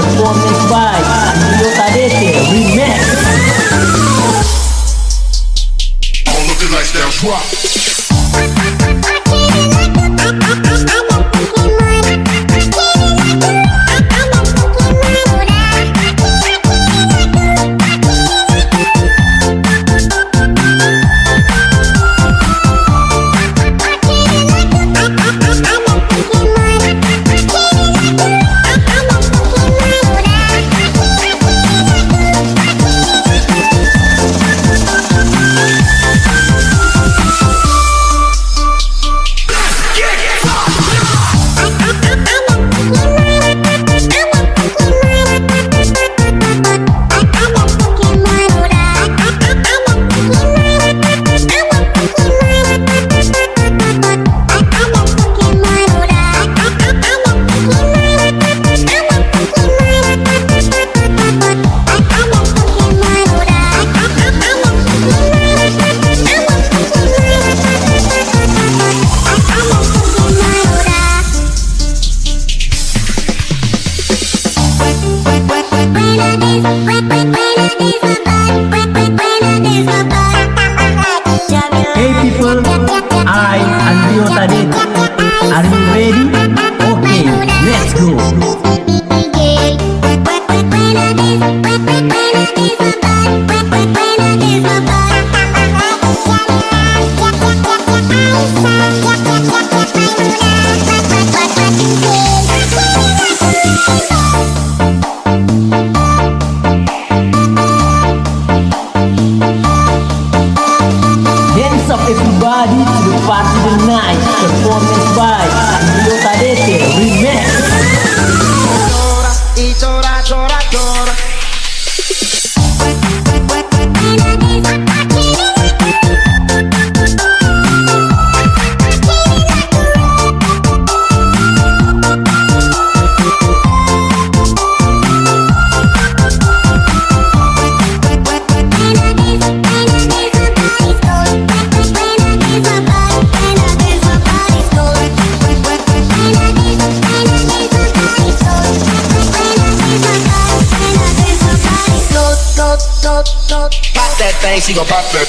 performance by Yotarete Remix. Hey people, I Rio Tadete. Are you ready? Okay, let's go. Dance up everybody to the party tonight. Performance by Rio Tadete Remix. Chora y chora, chora, chora. thing, she gon' pop that.